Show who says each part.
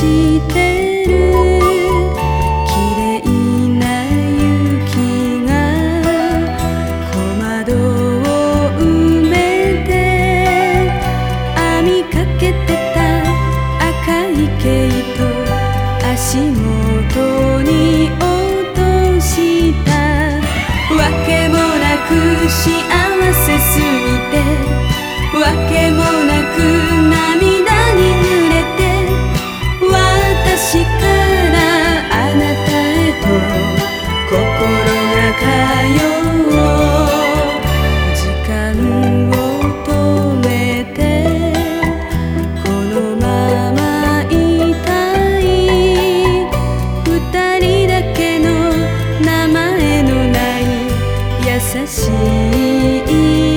Speaker 1: してる綺麗な雪が小窓を埋めて網かけてた赤い毛糸足元に落としたわけもなく幸せすぎてわけ see